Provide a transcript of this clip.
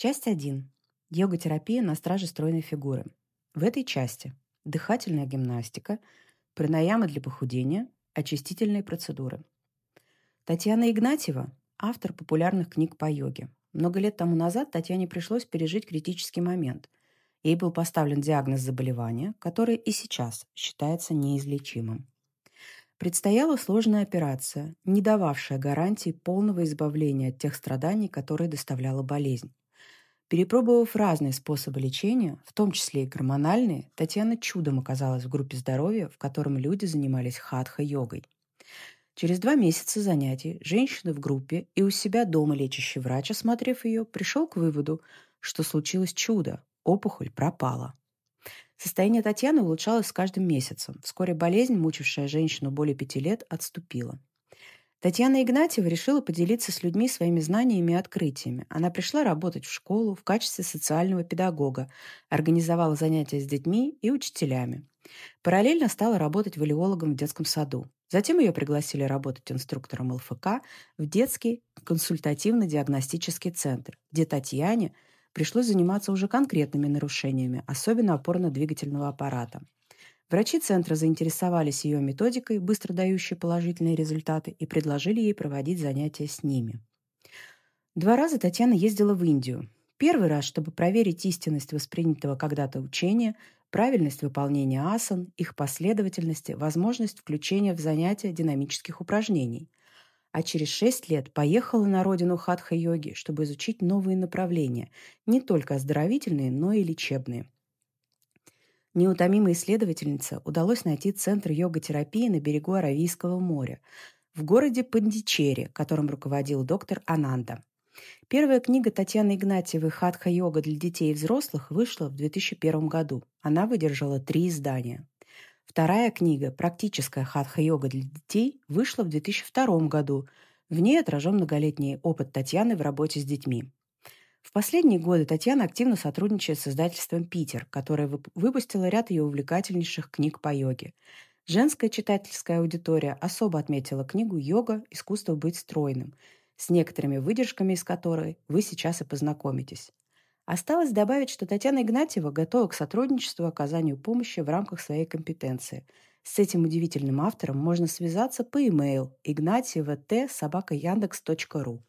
Часть 1. Йога-терапия на страже стройной фигуры. В этой части дыхательная гимнастика, пранаямы для похудения, очистительные процедуры. Татьяна Игнатьева – автор популярных книг по йоге. Много лет тому назад Татьяне пришлось пережить критический момент. Ей был поставлен диагноз заболевания, которое и сейчас считается неизлечимым. Предстояла сложная операция, не дававшая гарантии полного избавления от тех страданий, которые доставляла болезнь. Перепробовав разные способы лечения, в том числе и гормональные, Татьяна чудом оказалась в группе здоровья, в котором люди занимались хатха-йогой. Через два месяца занятий женщина в группе и у себя дома лечащий врач, осмотрев ее, пришел к выводу, что случилось чудо – опухоль пропала. Состояние Татьяны улучшалось с каждым месяцем. Вскоре болезнь, мучившая женщину более пяти лет, отступила. Татьяна Игнатьева решила поделиться с людьми своими знаниями и открытиями. Она пришла работать в школу в качестве социального педагога, организовала занятия с детьми и учителями. Параллельно стала работать валиологом в детском саду. Затем ее пригласили работать инструктором ЛФК в детский консультативно-диагностический центр, где Татьяне – пришлось заниматься уже конкретными нарушениями, особенно опорно-двигательного аппарата. Врачи центра заинтересовались ее методикой, быстро дающей положительные результаты, и предложили ей проводить занятия с ними. Два раза Татьяна ездила в Индию. Первый раз, чтобы проверить истинность воспринятого когда-то учения, правильность выполнения асан, их последовательности, возможность включения в занятия динамических упражнений а через шесть лет поехала на родину хатха-йоги, чтобы изучить новые направления, не только оздоровительные, но и лечебные. Неутомимой исследовательнице удалось найти центр йога-терапии на берегу Аравийского моря, в городе Пандичери, которым руководил доктор Ананда. Первая книга Татьяны Игнатьевой «Хатха-йога для детей и взрослых» вышла в 2001 году. Она выдержала три издания. Вторая книга «Практическая хатха-йога для детей» вышла в 2002 году. В ней отражен многолетний опыт Татьяны в работе с детьми. В последние годы Татьяна активно сотрудничает с издательством «Питер», которое выпустило ряд ее увлекательнейших книг по йоге. Женская читательская аудитория особо отметила книгу «Йога. Искусство быть стройным», с некоторыми выдержками из которой вы сейчас и познакомитесь. Осталось добавить, что Татьяна Игнатьева готова к сотрудничеству и оказанию помощи в рамках своей компетенции. С этим удивительным автором можно связаться по e-mail собака.яндекс.ру.